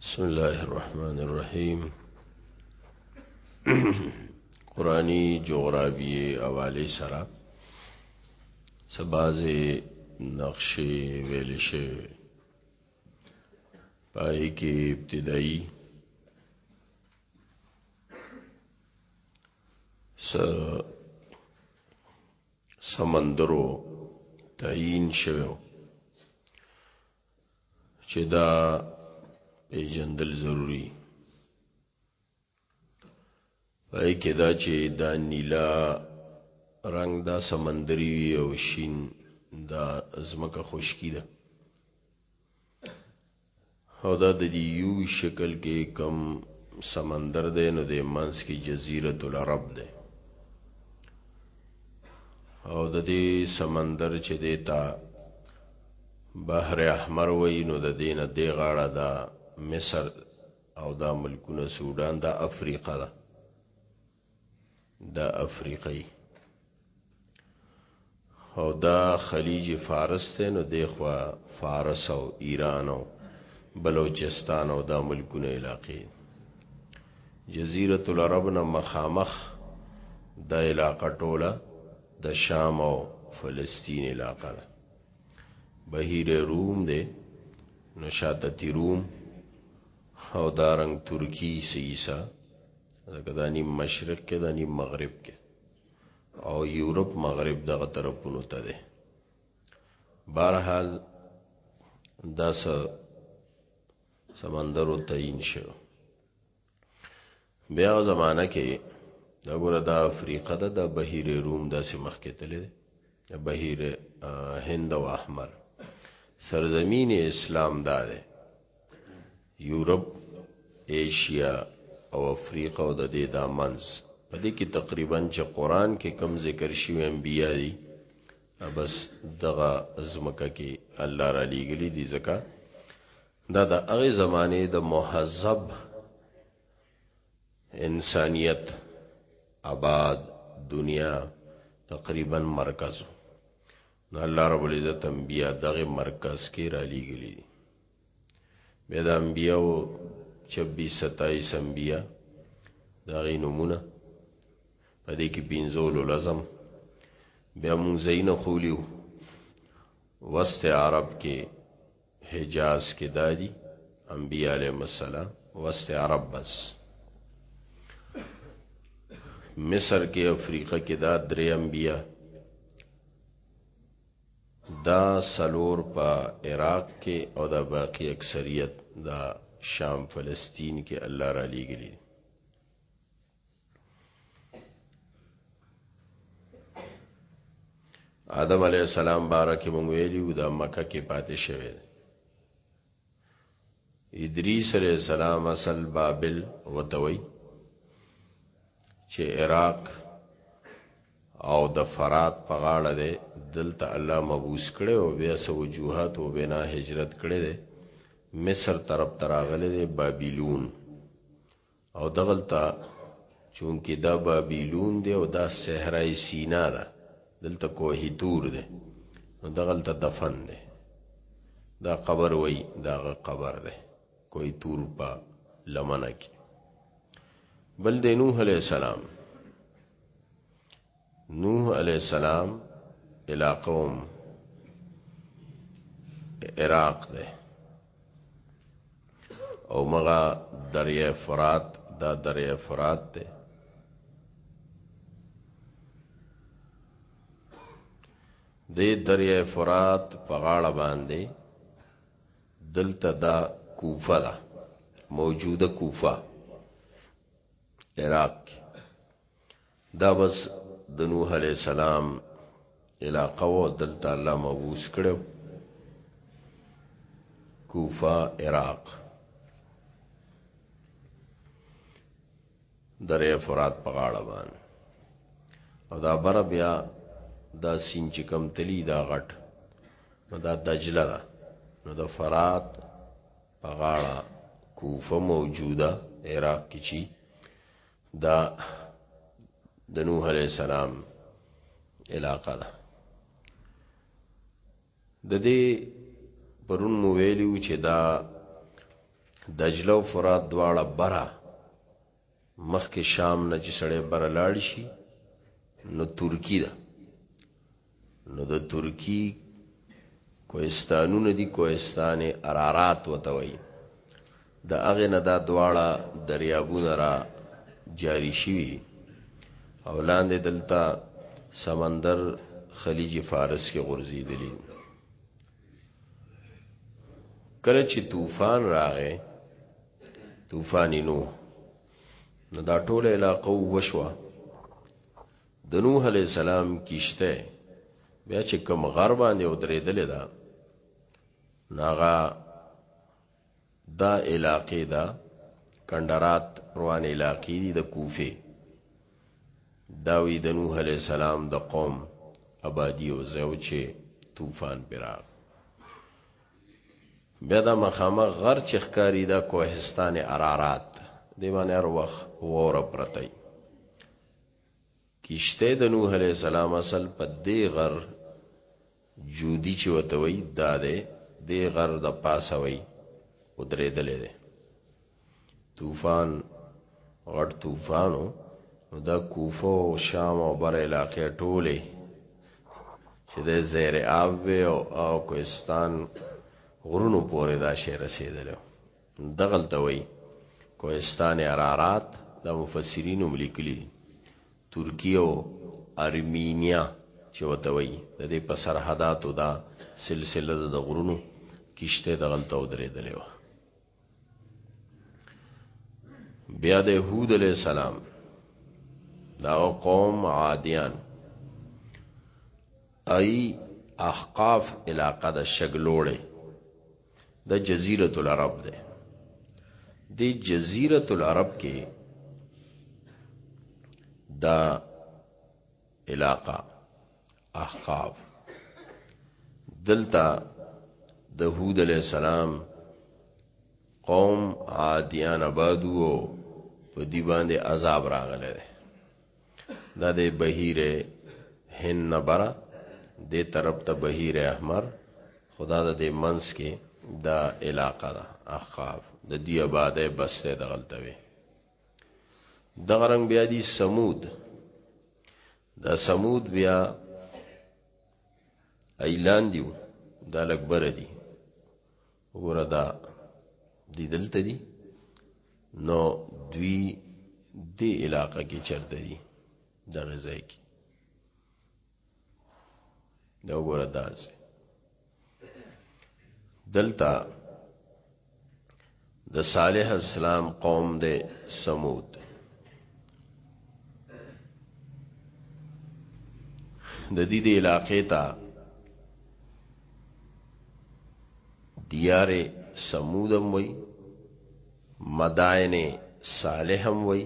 بسم الله الرحمن الرحیم قرآنی جغرافی اوالی سرا سباز نقشی ویلشی پائی کی ابتدائی س سمندرو تعین شوه چې دا پیژندل ضروری پای کې دا چې دا نیلا رنگ دا سمندري وي او شین دا زمکه خشکی ده او دا د یو شکل کې کم سمندر دی نو د منس کې جزیره العرب ده او د دې سمندر چې دیتا بحر احمر وای نو د دینه دی غاړه دا مصر او دا ملکونه سودان دا افریقا ده دا افریقای او دا خلیج فارس ته نو دی خو فارس او ایران او بلوچستان او دا ملکونه علاقې جزیره العرب نه مخامخ دا علاقه ټوله د شام او فلسطین علاقه ده بهیر روم دی نو شاتتی روم او دارنګ ترکی سیسا ځکه دا نیم مشرق کې دا نیم مغرب کې او یورپ مغرب دغه طرفونو ته دی بهرحال دا سمندرو تعین شو بیا هغه زمانہ کې دا ګوره دا افریقا ده د بهیر روم داسې مخکې تللی دی د بهیر هند او احمر سرزمین اسلام دا دی یورپ ایشیا او افریقا او د دې دا منځ په دې کې تقریبا چې قران کې کم ذکر شوی انبیا دي بس دغه زمکه کې الله را لېګلې دي ځکه دا د هغې زمانې د مهذب انسانیت آباد دنیا تقریبا مرکز نو الله رب العزت انبیا دغه مرکز کې را لېږلي دي بیا د انبیا او 26 27 انبیا دغه نمونه په دې کې پنځول لازم بیا مونږ زینه خولیو وسط عرب کې حجاز کې دادي انبیاء علیهم السلام وسط عرب بس مصر کې افریقا کې دا درې انبیاء دا سلور په عراق کې او دا باقی اکثریت دا شام فلسطین کې الله را لېږلی آدم علی السلام بارکه مونږ ویلو د مکه کې پاتې شوی ادریس علی السلام اصل بابل وتوي چې عراق او د فرات په غاړه ده دلته الله مبوس کړي او بیا سو وجوهات او بنا هجرت کړي ده مصر طرف تراغله ده بابلون او دغلته چونکی دا بابیلون دی او دا صحرای سینا ده دلته کوه تور ده نو دغلته دفن ده دا قبر وای دا قبر ده کوه تور په لمنه کې بل د نوح علی السلام نوح علیه السلام علاقوم عراق ده او مغا دریه فرات دا دریه فرات ده د دریه فرات په غاړه باندې دلته دا کوفه ده موجوده کوفه عراق دا بس د نوح علیه السلام علاقه و دلته الله مبوس کړو کوفه عراق درې فرات په غاړه باندې او دا بر بیا دا سین چې کم تلی دا غټ نو دا دجله ده نو د فرات په غاړه کوفه موجوده عراق کې چی دا د نوح علی السلام علاقه ده د دې پرون مو ویلو چې دا دجله او فرات دواړه بره مخکې شام نه چې سړی بره لاړ شي نو ترکی ده نو د ترکی کوهستانونه دي کوهستان ارارات وته وي د هغه نه دا دواړه دریابونه را جاری شوي او لاندې دلته سمندر خلیج فارس کې غورځېدلی کله چې طوفان راغې طوفان نو نو دا ټوله علاقه وشوه د نوح علیه السلام کشته بیا چې کوم غر باندې ودرېدلې ده ناغا دا علاقې دا کندرات روان علاقې دي د کوفه داوی د نوح علیه السلام د قوم آبادی او زو چې طوفان پراغ بیا دا مخامه غر چې ښکاری دا کوهستان ارارات دی باندې هر وخت وره پرتای کشته د نوح علی السلام اصل په دې غر جودی چې وتوي دا ده دې غر د پاسه وي او درېدلې ده طوفان غړ طوفانو نو دا کوفه او شام او بر علاقې ټوله چې د زیر آب او کوهستان غرونو پورې دا شی رسیدلو دغلته وایي کوهستان ارارات د مفسرین هم لیکلي ترکیه او ارمینیا چې وته وایي د دې په سرحداتو دا سلسله د غرونو کشته دغلته ودرېدلې و بیا د هود علی السلام دا قوم عادیان ای احقاف علاقه د شګلوړې دا جزیره العرب ده د جزیره العرب کې دا علاقہ احقاف دلتا د هود علی السلام قوم عادیان آبادو په دی باندې عذاب راغله دا د بهیر هن نبره د طرف ته بهیر احمر خدا د دې منس کې دا علاقه ده احقاف د دې آباده بسته د غلطوي د غرنګ بیا دي سمود د سمود بیا ایلان دیو دا لګبر دي وګوره دا دی دلته دی نو دوی دی علاقه کې چرته دی د غزای کې دا وګوره دا ځه دلته د صالح اسلام قوم دی سمود د دې د علاقې ته دیار سمود هم وی مدائن صالح هم وی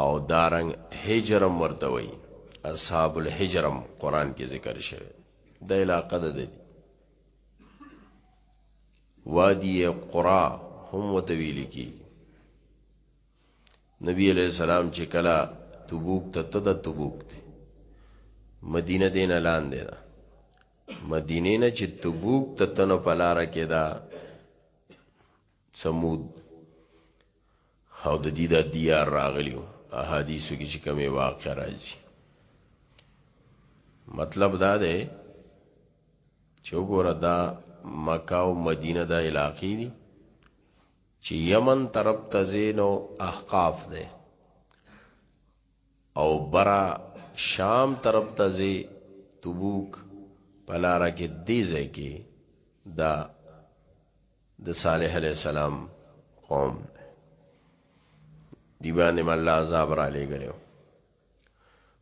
او دارنګ هجرم ورته وی اصحاب الهجرم قران کې ذکر شوی د علاقه د دی وادی قرا هم وتویل کی نبی علیہ السلام چې کلا تبوک ته ته د تبوک ته مدینه دین لاندې ده مدینه نه چې تبوک ته تنو پلار کې دا سمود خو د دې د دیار راغلیو احادیثو کې چې کومه واقع راځي مطلب دا ده چې وګوره دا مکه او مدینه دا علاقې دي چی یمن طرف ته ځې نو احقاف دی او برا شام طرف ته ځې تبوک په لاره کې دې ځای کې دا د صالح علی السلام قوم دی باندې الله عذاب را لګلو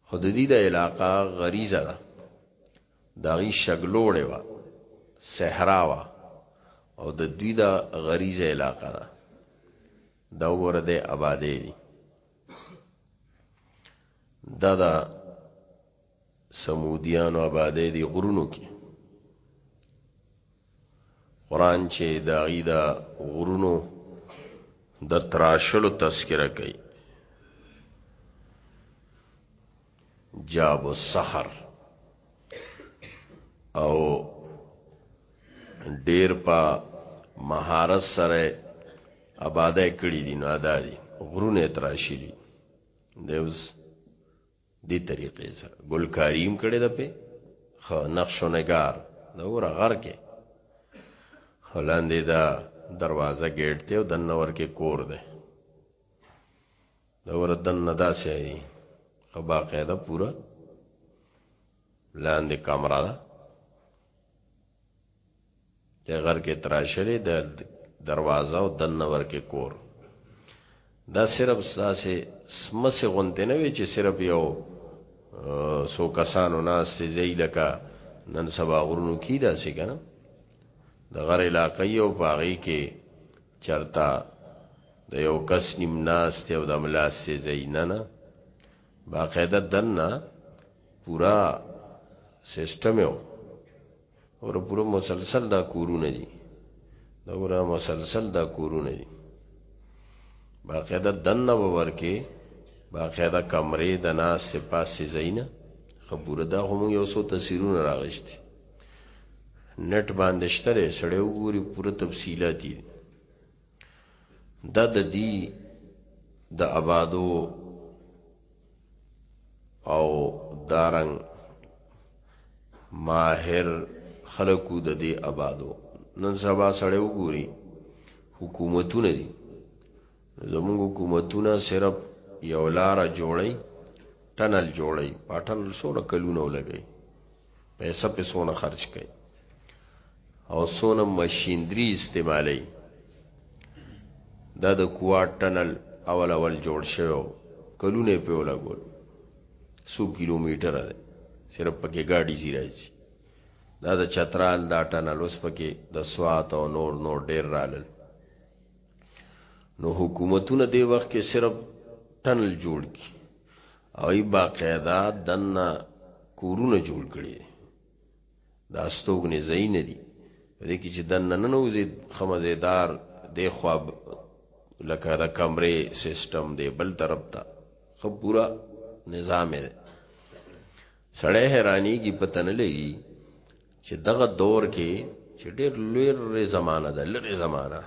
خود دې د علاقہ غریزه ده داغي شګلوړې وا صحرا وا او د دوی د غریزه علاقہ ده دا وګوره د آبادې دي دا د سمودیانو آبادې دي غرونو کې قرآن چې د هغوی د غرونو د تراشلو تذکره کوي جاب السحر او ډیر په مهارت سره آباده کړی دي نو ادا دي غرونه تراشلی دیوس دی طریقې سره ګل کاریم کړي د په خ نقش و نگار د اور غر کې خلاندې دا دروازه گیټ ته او دنور کې کور ده د اور دن ندا سي دي خو باقاعده پورا لاندې کمره ده د غر کې تراشلې د دروازه او دنه ورکه کور دا صرف ساسه سمسه غونډه نه وی چې صرف یو سو کسانو ناس ته زیلکا نن سبا غرونو کې دا څه کنه د غر علاقې یو باغی کې چرتا د یو کس نیم ناس ته او د املاس ته زیننه باقاعده دنه پورا سیستم یو اور پورا مسلسل دا کورونه دي دا ورا مسلسل دا کورونه دي باقاعده دنه باور کې باقاعده کمرې د ناس ته پاسې زینا خبره دا هم یو څو تصویرونه راغشتي نت باندې شتره سړی وګوري پوره تفصيلات دي دا د دې د آبادو او دارنګ ماهر خلقو د دې آبادو نن سبا سړی وګوري حکومتونه دي زموږ حکومتونه صرف یو لار جوړي ټنل جوړي پټنل سره کلونه ولګي پیسې په سونه خرج کړي او سونه ماشينري استعمالي دا د کوارټ ټنل اول اول جوړ شوی کلونه په ولګول 100 کیلومتر ده صرف پکې ګاډي زی راځي دا د چترال دا ټنل اوس پکې د سوات او نور نور ډیر رالل نو حکومتونه دی وخت کې صرف ټنل جوړ کی هغوی باقاعده دننه کورونه جوړ کړي دي د استوګنې ځایونه دي په دې کې چې دننه ننوځي ښه مزیدار دی خوا لکه د کمرې سیستم دی بل طرف ته ښه پوره نظام دی سړی حیرانېږي پته نه لګي چې دغه دور کې چې ډېر لوی زمانه ده لرې زمانه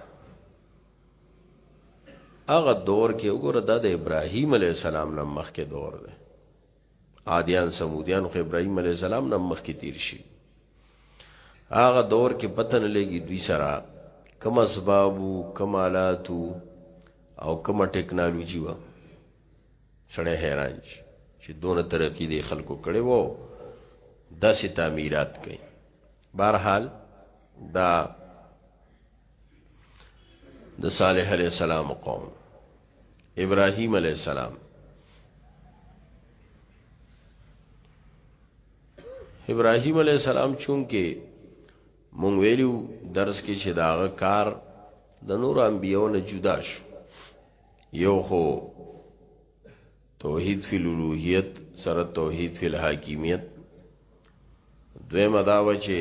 هغه دور کې وګوره د ابراهیم علی السلام نه مخکې دور دی عادیان سمودیان خو ابراهیم علی السلام نه مخکې تیر شي هغه دور کې پتن لګي دوی سره کم اسبابو کمالاتو او کم ټیکنالوژي و سړی حیران شي چې دونه ترقی دی خلکو کړي وو داسې تعمیرات کوي بهرحال دا د صالح علی السلام قوم ابراهیم علی السلام ابراهیم علی السلام چونکه مونږ ویلو درس کې چې داغه کار د نور انبیو نه جدا شو یو خو توحید فی الالوهیت سره توحید فی الحاکمیت دوی مداوه چې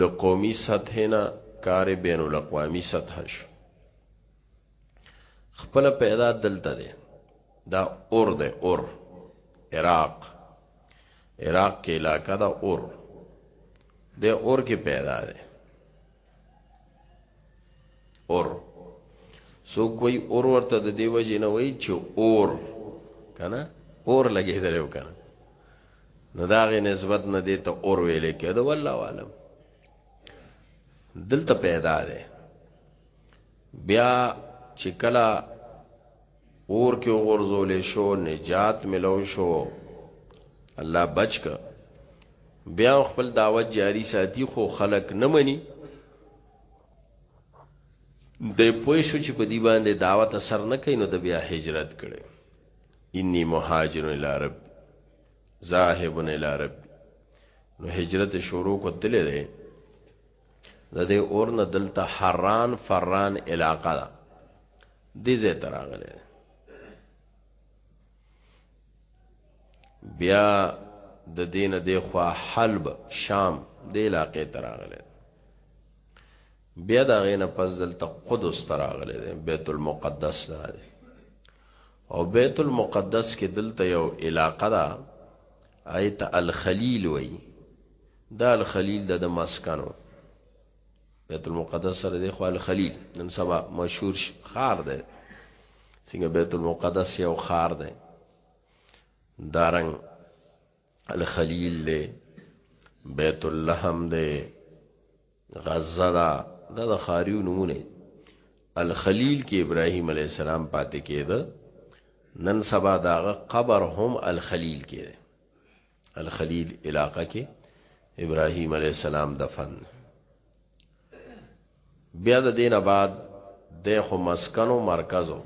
د قومي سطح نه کار بین الاقوامی سطح شو خپل پیدا دلته ده دا اور ده اور عراق عراق کې علاقہ دا اور ده اور کې پیدا ده اور سو کوئی اور ورته د دیو جنې وای چې اور کنه اور لګیدل یو کنه نو داغه نسبت نه دی ته اور ویل کېده والله عالم دلته پیدا ده بیا چې کلا اور کې وغورځول شو نجات ملو شو الله بچ ک بیا خپل دعوت جاری ساتي خو خلق نه مني د پوه شو چې په دی باندې دعوت اثر نه کوي نو د بیا هجرت کړي انی مهاجر الی رب ذاهب الی رب نو هجرت شروع کو تللی د دې اور نه دلته حران فران علاقه ده دې زه تراغله بیا د دین د خوا حلب شام د علاقې تراغله بیا دا غینه پس دلته قدس تراغله بیت المقدس ده او بیت المقدس کې دلته یو علاقه ده ایت الخلیل وی دا الخلیل د د مسکن و بیت المقدس سره دی خو الخلیل نن سبا مشهور خار دی څنګه بیت المقدس یو خار دی دارنګ الخلیل دی بیت اللحم دی غزه دا دا د خاریو نمونه الخلیل کې ابراهیم علی السلام پاتې کېده نن سبا داغه قبر هم الخلیل کې دی الخلیل علاقه کې ابراهیم علی السلام دفن بیا د دینه بعد د خو مسکنو مرکزو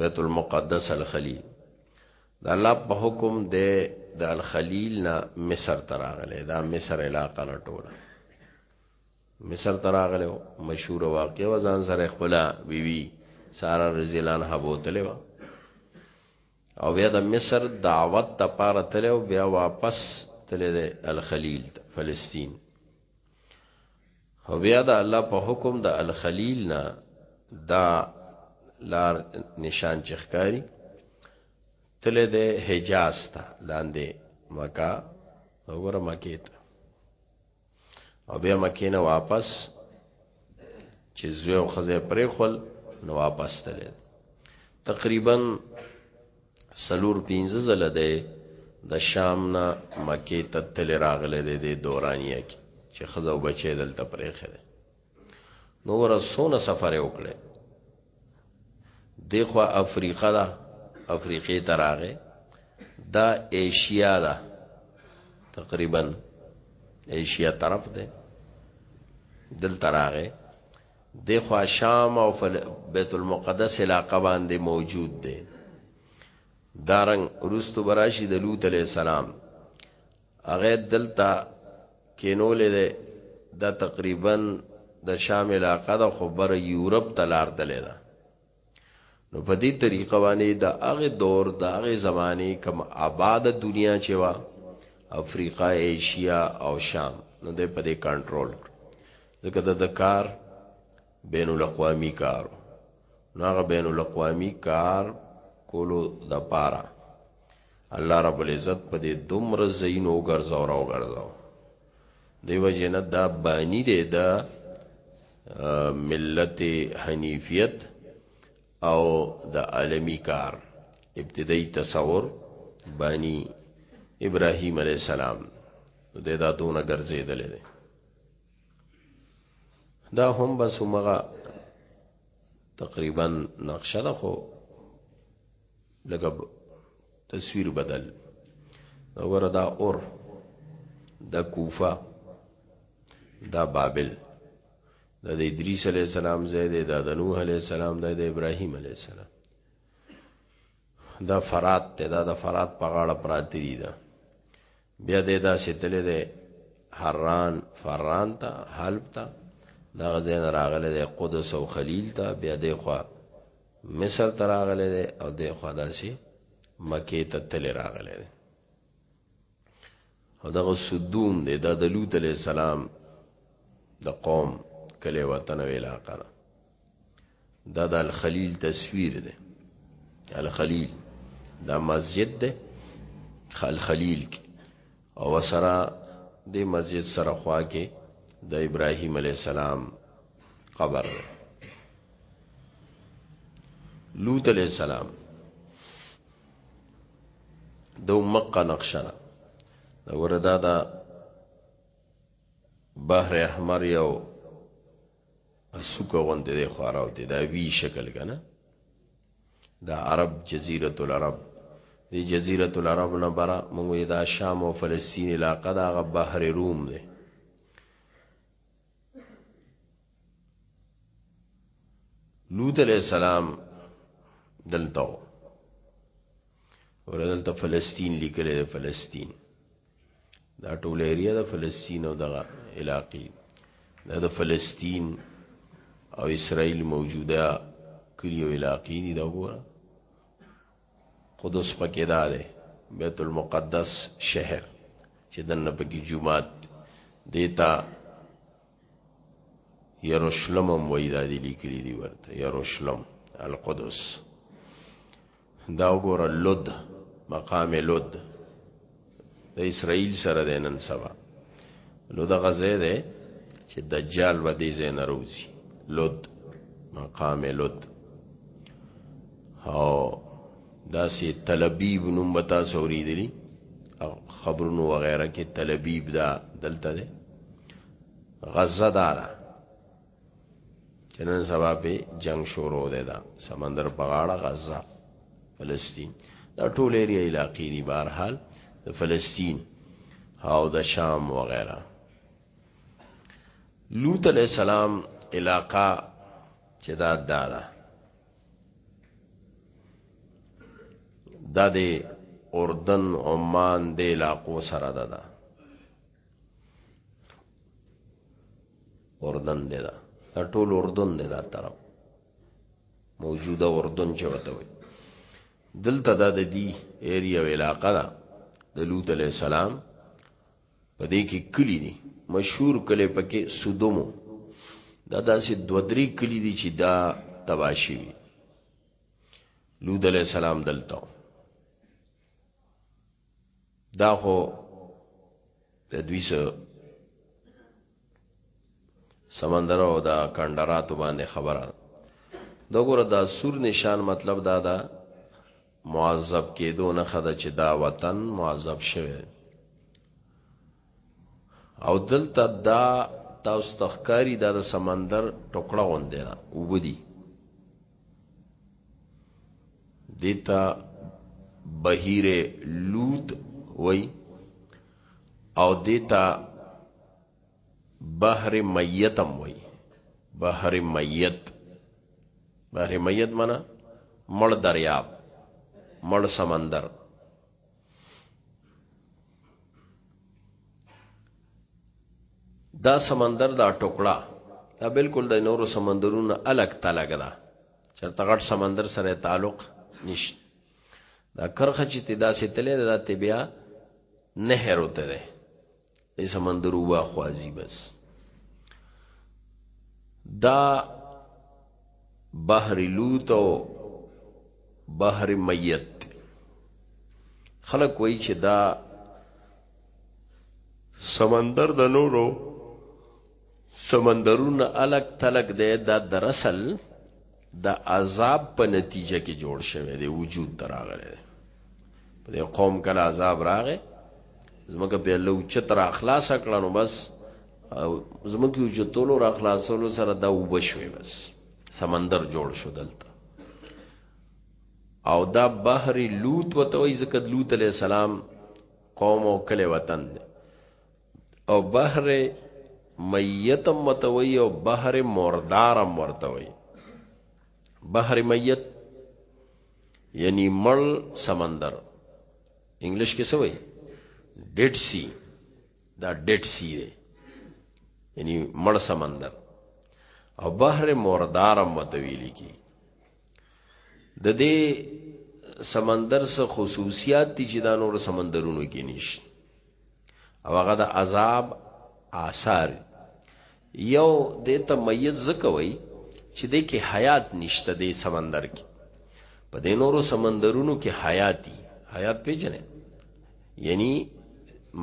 بیت المقدس الخلیل د الله په حکم د د الخلیل نه مصر تراغله دا مصر علاقه نه ټوله مصر تراغله مشهور واقع و ځان سره خپل بیوی سارا رضی الله عنها بوتله و او بیا د مصر دعوت د پاره تلو بیا واپس تلې د الخلیل فلسطین او بیا د الله په حکم د الخلیل نه دا لار نشان چخکاری تلې د حجاز ته لاندې مکه وګوره مکه ته او بیا مکه نه واپس چې زوی او خزه پرې خل نو واپس تلل تقریبا سلور پینځه زله ده د شام نه مکه ته تل راغله د دورانیه کې چې خزه او بچی دلته پرې خله نو ورسونه سفر وکړي دغه افریقا ده افریقې ته راغې دا ایشیا ده تقریبا ایشیا طرف ده دل تراغه د خوا شام او بیت المقدس علاقه باندې موجود ده دارنګ روستو براشي د لوط علی السلام هغه دلته کینولې ده دا تقریبا د شام علاقه د خبر یورپ تلار تللی ده نو په دې طریقه باندې د هغه دور د هغه زمانه کم آباد دنیا چې وا افریقا ایشیا او شام نو د په دې کنټرول ځکه د کار بین الاقوامی کار نو هغه بین الاقوامی کار کولو د پاره الله رب العزت په دې دومره ځایونو وګرځاو را وګرځاو دیو جنت دا بانی دی دا ملت حنیفیت او د عالمی کار ابتدایي تصور بانی ابراهیم علی السلام د دا دونه ګرځیدل دي دا هم بس همغه تقریبا نقشه ده خو لکه تصویر بدل وګوره دا اور دا کوفه دا بابل دا د ادریس علی السلام زید دا د نوح علی السلام دا د ابراهیم علی السلام دا فرات ته دا د فرات په غاړه پراتی دي دا بیا دې دا ستلې ده حران فران ته حلب ته دا غزین راغله ده قدس او خلیل ته بیا دې خوا مصر ته راغله ده او دې خوا داسي مکه ته تل راغله ده او دغه سدوم دې د لوط علی السلام د قوم کله وطن او علاقہ ده دا د الخلیل تصویر دی الخلیل دا مسجد دی الخلیل کې او سره د مسجد سره خوا کې د ابراهیم علی السلام قبر دی لوط علی السلام د مکه نقشه ده دا وردا دا بحر احمر یو سوکه غوندې دی خو عرب دی دا وی شکل کنه دا عرب جزیرت العرب دی جزیرت العرب نه برا موږ دا شام او فلسطین علاقه دا غ بحر روم دی لوط علیہ السلام دلته ورته فلسطین لیکل فلسطین دا ټول ایریا د فلسطین او دغه علاقې دا د فلسطین او اسرائیل موجوده کلی او علاقې دي دا وګوره قدس پکې دا ده بیت المقدس شهر چې دنه پکې جمعات دیتا یروشلم هم وای دا دی لیکلی دی ورته یروشلم القدس دا وګوره لود مقام لود د اسرائیل سره د نن سبا نو د غزه ده چې دجال و دې زین روزي لود مقام لود او دا سي تلبیب نوم بتا سوري دي خبرونو وغیرہ کې تلبیب دا دلته ده غزه دارا چې نن سبا په جنگ شروع دی دا سمندر په غاړه غزه فلسطین دا ټول ایریا علاقې دي بهر حال د فلسطین او د شام وغیرہ لوط علیہ السلام علاقہ چې دا دا دا دا د اردن عمان د علاقو سره ده دا اردن دی دا دا ټول اردن دی دا طرف موجوده اردن چې وته وي دلته دا د دی ایریا او علاقه ده د لوط علی السلام په دې کې کلی دي مشهور کلی پکې سودومو دا داسې دو درې کلی دي چې دا تباشي وي لوط علی السلام دلته دا خو د دوی سره سمندر او دا کندرات باندې خبره دا ګوره دا سور نشان مطلب دا دا معذب کېدو نه خدا چې دا وطن معذب شوه او دلته دا تاسو تخکاری دا د سمندر ټوکړه غوندې را وبدي دیتا بهیر لوط وای او دیتا بحر میتم وای بحر میت بحر میت معنی مړ دریاب مړ سمندر دا سمندر دا ټوکړه دا بالکل د نورو سمندرونو الګ تلګ ده چرته غټ سمندر سره تعلق نشته دا کرخه چې تدا سي تلې دا تبیا نهر وته ده د سمندر وبا خوازي بس دا بحر لوط او بحر میت خلک وایي چې دا سمندر د نورو سمندرونه الګ تلګ دی دا دراصل د عذاب په نتیجه کې جوړ شوی دی وجود تراغله دی په دې قوم کله عذاب راغې زمکه به له چت را خلاص کړه نو بس زمکه یو چتولو را خلاصولو سره دا وبشوي بس سمندر جوړ شو دلته او دا بحر لوط وتوي زکه لوط علی السلام قوم او کله وطن دی او بحر میت متوي او بحر مردار مرتوي بحر میت یعنی مړ سمندر انګلیش کې څه وایي ډیډ سی دا ډیډ سی دی یعنی مړ سمندر او بحر مردار متوي لیکي د دې سمندر سره خصوصیات دي چې دا نور سمندرونو کې نشته او هغه د عذاب آثار یو د تمیت زکوي چې د کې حیات نشته د سمندر کې په د نورو سمندرونو کې حیاتي حیات پیژنې یعنی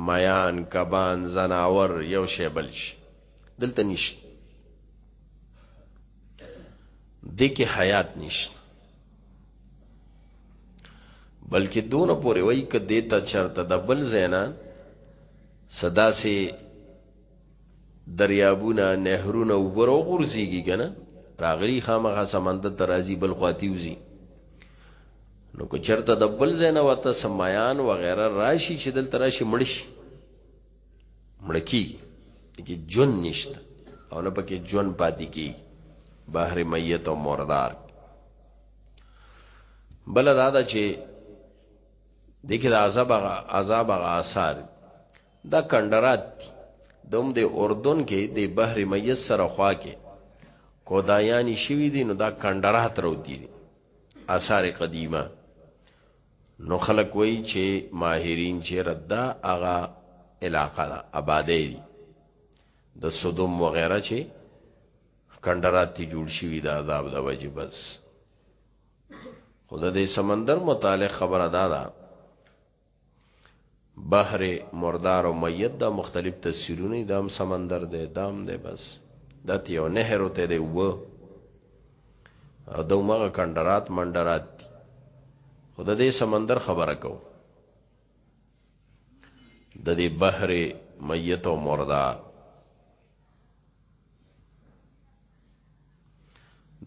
میان کبان زناور یو شی بل شي دلته نشته دې کې حیات نشته بلکې دونه پورې وای ک دې ته چرته د بل زینا صدا سي دریابونه نهرونه وبرو غورځيږي کنه راغلی خامخا سمندر ترازی بل خواتیوزی نو که چرته د بل زینه وته سمایان و غیره راشي چې دل تراشي مړشي مړکی کی جون نشته او نه پکې جون پاتې کی بحر میت او مردار بل دا دا چې دغه د عذاب عذاب آثار دا کندرات دوم د اردن کې د بحر میت سره خوا کې کودایانی شوی دي نو دا کندرات روتی دي آثار قدیمه نو خلک وایي چې ماهرین چې ردا هغه علاقه ده آبادې دي د صدوم وغیرہ چې کندرات ته جوړ شي د عذاب د وجې بس خود د سمندر متعلق خبره دا ده بحر مردار او میت دا مختلف تفسیرونه دي دا هم سمندر دی دا هم دی بس دا ته یو نهر وته دی و او دا مغه کندرات مندرات دي خود دې سمندر خبره کو د دې بحر میت او مردار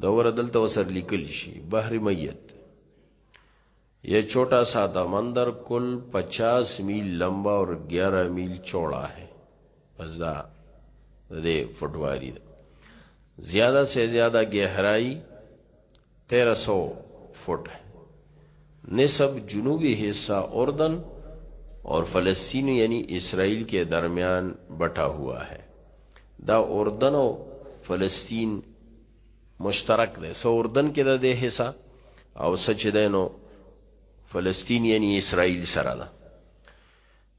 دا ور دلته وسر لیکل شي بحر میت یہ چھوٹا سا دامندر کل پچاس میل لمبا اور گیارہ میل چوڑا ہے دے فٹواری دا زیادہ سے زیادہ گہرائی تیرہ سو فٹ ہے نصب جنوبی حصہ اردن اور فلسطین یعنی اسرائیل کے درمیان بٹا ہوا ہے دا اردن و فلسطین مشترک ده سه اردن کې ده ده حصہ او سچ ده نو فلسطین یعنی اسرائیل سره ده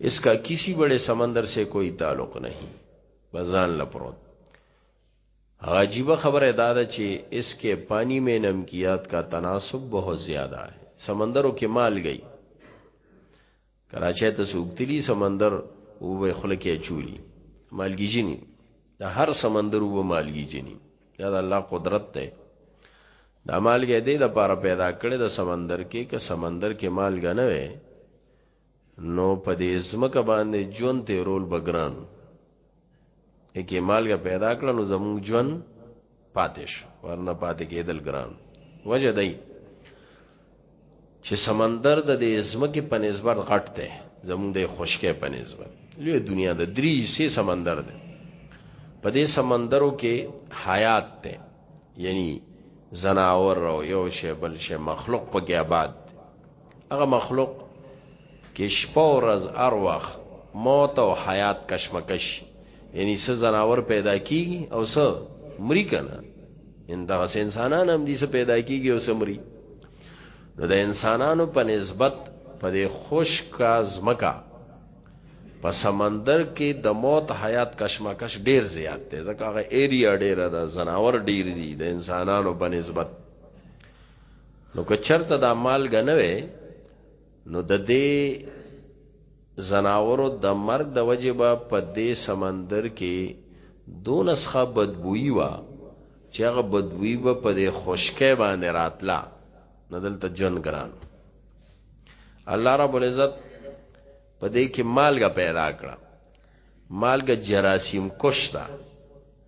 اس کا کسی بڑے سمندر سے کوئی تعلق نہیں بزان لپروت عجیب خبر ہے دادا چی اس کے پانی میں نمکیات کا تناسب بہت زیادہ ہے سمندروں کے مال گئی کراچۍ ته څوک تلي سمندر اوبه خوله کې اچولي مالګي جني د هر سمندر اوبه مالګي جني دا د الله قدرت دی دا مالګه دې د پاره پیدا کړې د سمندر کې که سمندر کې مالګه نه وي نو په دې ځمکه باندې ژوند ته رول بګران کې مالګه پیدا کړه نو زموږ ژوند پاتش ورنه پاتې کېدل ګران وجه دی چې سمندر د دې زمکه په نسبت غټ دی زموږ د خشکه په نسبت لوی دنیا د درې سه سمندر دی په دې سمندرو کې حیات دی یعنی زناور او یو شی بل شی مخلوق په کې آباد هغه مخلوق کې شپه او ورځ هر وخت موت او حیات کشمکش یعنی څه زناور پیدا کیږي او څه مری کنه ان دا انسانان هم دې څه پیدا کیږي او څه مری نو د انسانانو په نسبت په دې خوش کا زمکا په سمندر کې د موت حیات کشمکش ډیر زیات دی ځکه هغه ایریا ډیره ده زناور ډیر دي د انسانانو په نسبت نو که چرته دا مالګه نه وي نو د دې زناورو د مرګ د وجې به په دې سمندر کې دونسخه بدبوئی وا چې هغه بدبوئی به په دې خشکه باندې راتلا نو دلته جون ګران الله رب العزت په دې کې مالګه پیدا کړه مالګه جراثیم کشتا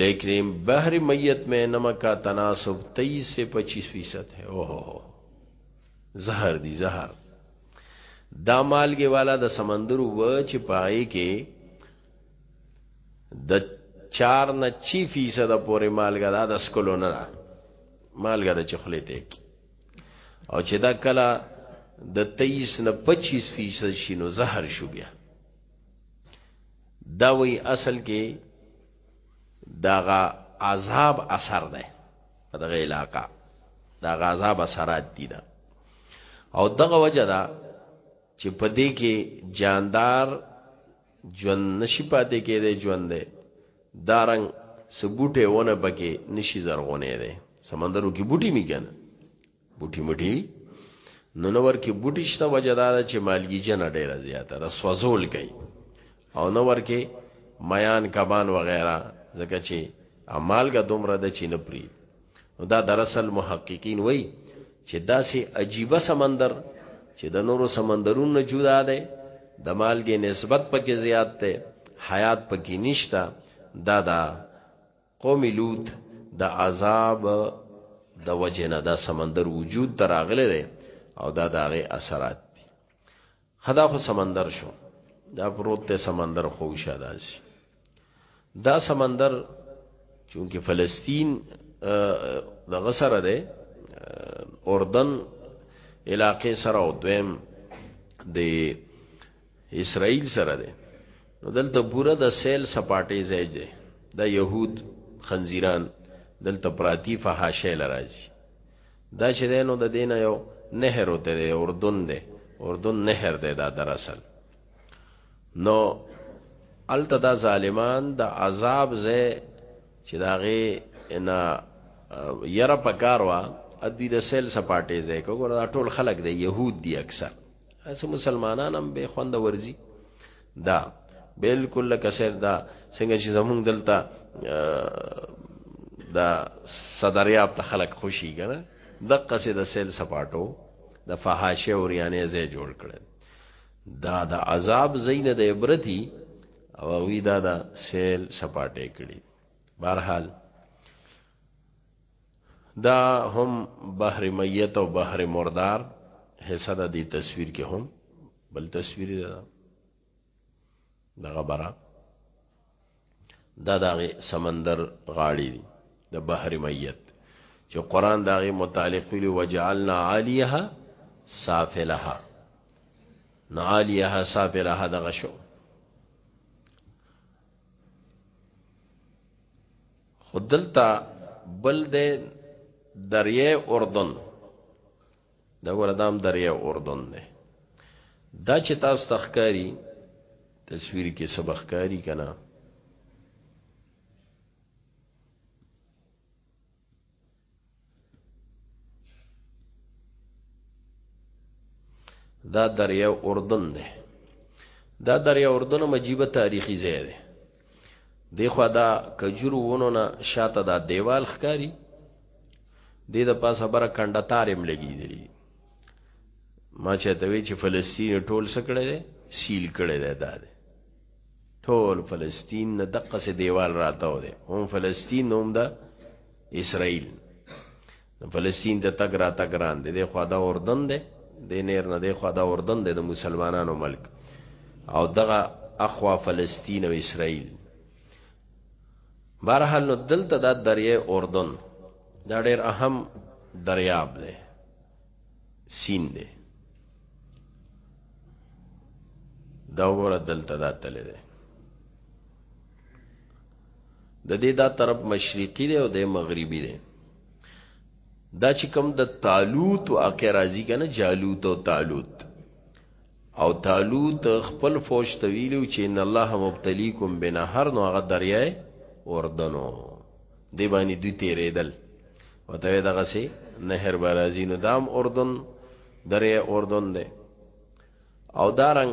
لیکن بحر میت میں نمک کا تناسب تیئیس سے پچیس فیصد ہے او ہو ہو زہر دی زہر دا مالګه والا د سمندر و چې پای کې د 4 نه 6 فیصد پورې مالګه دا د سکلو نه ده مالګه د چخلې ته کې او چې دا کله د 23 نه 25 فیصد شینو زهر شو بیا دا وی اصل کې دغه عذاب اثر ده په دغه علاقہ دا غذاب اثرات دي دا او دغه وجه دا چې په دې کې جاندار ژوند نشي پاتې کېده ژوند ده دارنګ سبوټه ونه بګه نشي زرغونه ده سمندرو کې بوټي میګنه بوټي مټي نو نور کې بوټي شته وجه دا ده چې مالګي جنه ډیره زیاته ده سوزول کوي او نور کې میان کبان وغیرہ ځکه چې مالګه دومره ده چې نه پری نو دا دراصل محققین وای چې دا سي عجیب سمندر چې د نورو سمندرونو جدا ده د مالګې نسبت پکې زیات ده حیات پکې نشتا دا دا قوم لوط د عذاب د وجه نه دا سمندر وجود ته راغلی دی او دا د هغې اثرات دي خدا خو سمندر شو دا پروت دی سمندر خو وشه داسې دا سمندر چونکې فلسطین د غسره دی اردن علاقې سره او دویم د اسرائیل سره ده نو دلته پورا د سیل سپاټې ځای دی دا يهود خنزیران دلته پراتی فحاشه لراځي دا چې دینو د دینه یو نهر وته دی اردن دی اردن نهر دی دا دراصل نو الته دا ظالمان د عذاب زې چې داغه ان یره پکاروا ادي د سیل سپاټې زې کو ګور دا ټول خلک دی يهود دی اکثر اسه مسلمانان هم به خوند ورزي دا بالکل لکه سر دا څنګه چې زمونږ دلته دا صدریاب ته خلک خوشي کنه دقه سي د سیل سپاټو د فحاشه او ریانه زې جوړ کړل دا د عذاب زین د عبرتي او وی دا د سیل سپاټه کړی بهرحال دا هم بحر میت او بحر مردار حصہ د دې تصویر کې هم بل تصویر ده دغه برا دا دغه سمندر غاړي دي د بحر میت چې قران دغه متعلق ویلي وجعلنا عالیها سافلها نعالیها سافلها دغه شو خو دلته بل دی دریه اردن دا ګوره دام دریه اردن دی دا چې تاسو تخکاری تصویر کې سبق کاری کنا دا دریا اردن ده دا دریا اردن مجیبه تاریخی ځای ده دیخوا دا کجورو ونو نه شاته دا دیوال ښکاری دې د پاسه بره کنده تارم لګیدلی ما چې ته وی چې فلسطین ټول سکړه ده سیل کړه ده دا ده ټول فلسطین نه دقه سه دیوال راته و ده هم فلسطین هم دا اسرائیل فلسطین ته تګ را تګ ران دی د خوا دا اردن دی د نیر نه د خوا دا اردن دی د مسلمانانو ملک او دغه اخوا فلسطین او اسرائیل بهرحال نو دلته دا دریای اردن دا ډیر اهم دریاب دی سین دی دا وګوره دلته دا تللی دی د دې دا طرف مشرقي دی او د مغربي دی دا چې کوم د طالوت او اقرازي کنه جالوت او طالوت او طالوت خپل فوج ته ویلو چې ان الله مبتليکم بنهر نو هغه دریای اوردنو دی باندې دوی تیرېدل وته دغه سي نهر برازي نو دام اردن درې اردن دی او دارنګ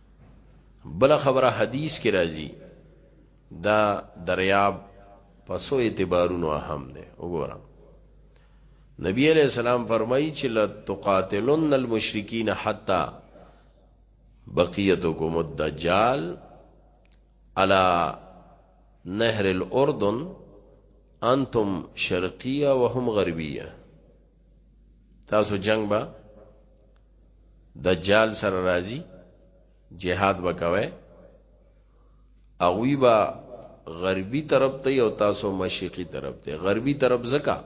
بل خبره حدیث کې راځي دا دریاب پسو اعتبارونو اهم دی وګوره نبی علیہ السلام فرمایي چې لا تقاتلن المشرکین حتا بقیتکم الدجال علی نهر الاردن انتم شرقیه وهم غربیه تاسو جنگ با دجال سره راځي جهاد وکوي اوی با غربي طرف ته او تاسو مشرقي طرف ته غربي طرف زکا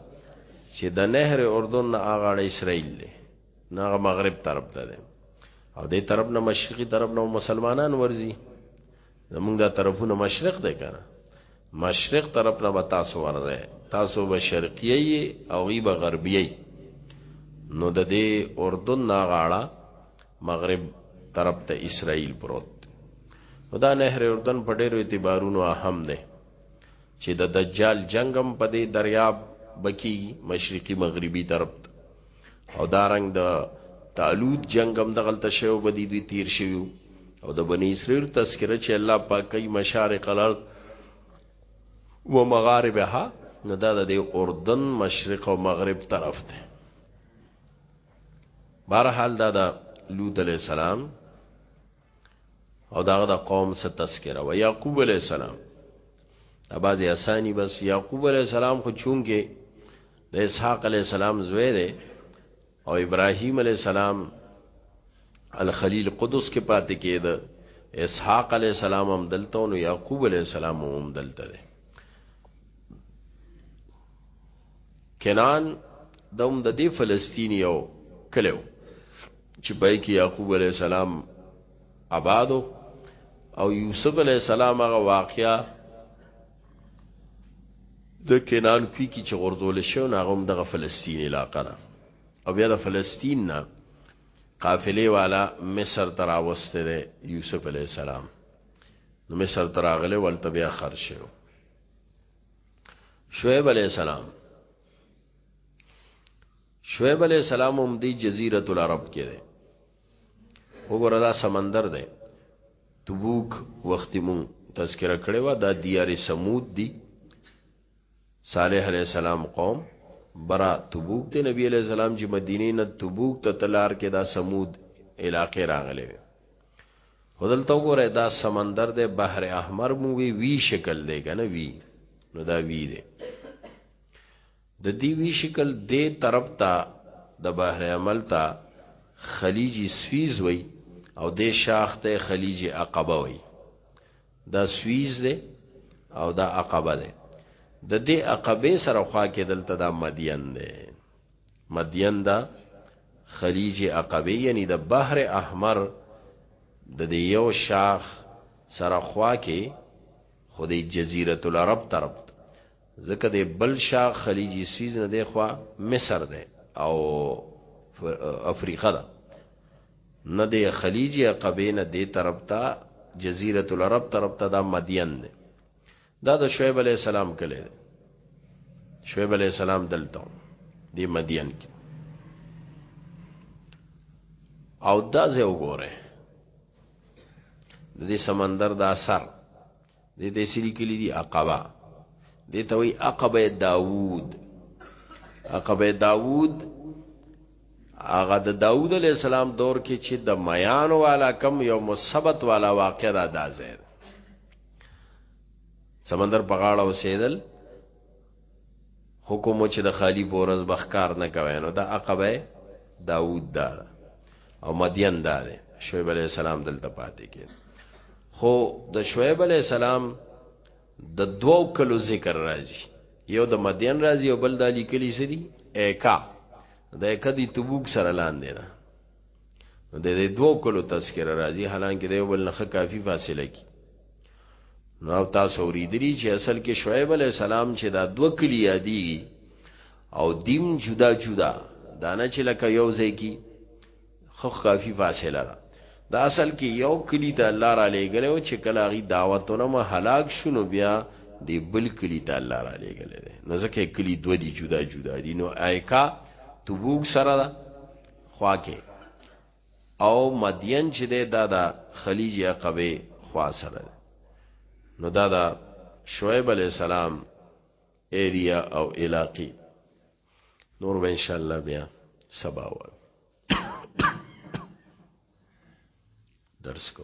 چې د نهر اردن نه اغاړه اسرائیل له نه مغرب طرف ته ده او دې طرف نه مشرقي طرف نه مسلمانان ورزي زمونږ دا طرفونه مشرق دی کنه مشرق طرف نه به تاسو ورځه تاسو به شرقیه او غي به غربیه نو د دې اردن نه غاړه مغرب طرف ته اسرائیل پروت نو دا نهر اردن په ډېرو اعتبارونو اهم دی چې د دجال جنگم په دې دریاب بکی مشرقي مغربي طرف او دارنګ د تعلود جنگ هم دغلت شیو بدی دوی تیر شیو او د بنی اسرائیل تذکره چې الله پاک کوي مشارق الارض و مغاربها نه دا د اردن مشرق او مغرب طرف ده بهرحال دا د لوط علی السلام او داغه د قوم څخه تذکره و یعقوب علی السلام دا بازي اسانی بس یعقوب علی السلام خو چون کې د اسحاق علی السلام زوی دی او ابراهیم علی السلام الخلیل قدس کې پاتې کېده اسحاق علی السلام هم دلته او یعقوب علی السلام هم دلته دی کنان دوم د دې فلسطینی یو کلو چې پای کې یعقوب علی السلام آبادو او یوسف علی السلام هغه واقعیا د کینان کوي کې چې غردول شو نه هم د فلسطین علاقې نه او بیا د فلسطین نه قافلې والا مصر تر اوسته ده یوسف علی السلام نو مصر تر اغله ولته بیا خرج شو شعیب علی السلام شعیب علیه السلام هم دی جزیره العرب کې دی وګوره دا سمندر دی تبوک وخت مون تذکرہ کړي وا دا دیار سمود دی صالح علیہ السلام قوم برا تبوک دی نبی علیہ السلام چې مدینه نه تبوک ته تلار کې دا سمود علاقې راغلي وي خدل تو ګوره دا سمندر دی بحر احمر مو وی وی شکل دی کنه وی نو دا وی دی د دې وي شکل دې طرف ته د بحر عمل ته خلیج سویز وي او دې شاخ ته خلیج عقبه وي دا سویز دی او دا عقبه دی د دې عقبه سره خوا کې دلته دا مدین دی مدین دا خلیج عقبه یعنی د بحر احمر د دې یو شاخ سره خوا کې خو دې جزیره العرب طرف ځکه د بل شا خلیجی سویز نه دی خوا مصر دی او افریقا ده نه دی خلیجی عقبه نه دی طرف ته جزیره العرب طرف ته دا مدین دی دا د شعیب علی السلام کله دی شعیب علی السلام دلته دی مدین کې او دا زه وګوره د دې سمندر دا سر دې دې سری کلی دی عقبه دې ته وی عقبه داوود عقبه داوود هغه د داوود علی السلام دور کې چې د میان والا کم یو مثبت والا واقع را دازه سمندر په غاړه اوسېدل حکم و چې د خالی په ورځ به ښکار نه کوی نو دا عقبه داود دا ده او مدین دا ده شعیب علیه السلام دلته پاتې کې خو د شعیب علیه السلام د دوو کلو ذکر راځي یو د مدین راځي او بل د علی کلی سری ایکا د ایکا دی تبوک سره لاندې ده د دې دوو کلو تذکره راځي حالانکه د یو بل نه کافي فاصله کی نو تاسو اوریدلی چې اصل کې شعیب علی السلام چې دا دوه کلی یادی او دیم جدا جدا دانه چې لکه یو ځای کی خو کافی فاصله ده دا اصل کې یو کلی ته الله را لېګل او چې کله غي دعوتونه ما هلاک شونو بیا دی بل کلی ته الله را لېګل نو ځکه کلی دوه دی جدا جدا دي نو ایکا تبوک سره ده خوا کې او مدین چې ده دا دا خلیج عقبه خوا سره ده نو دا دا شعیب علیہ السلام ایریا او علاقی نور به ان شاء الله بیا سبا و درس کو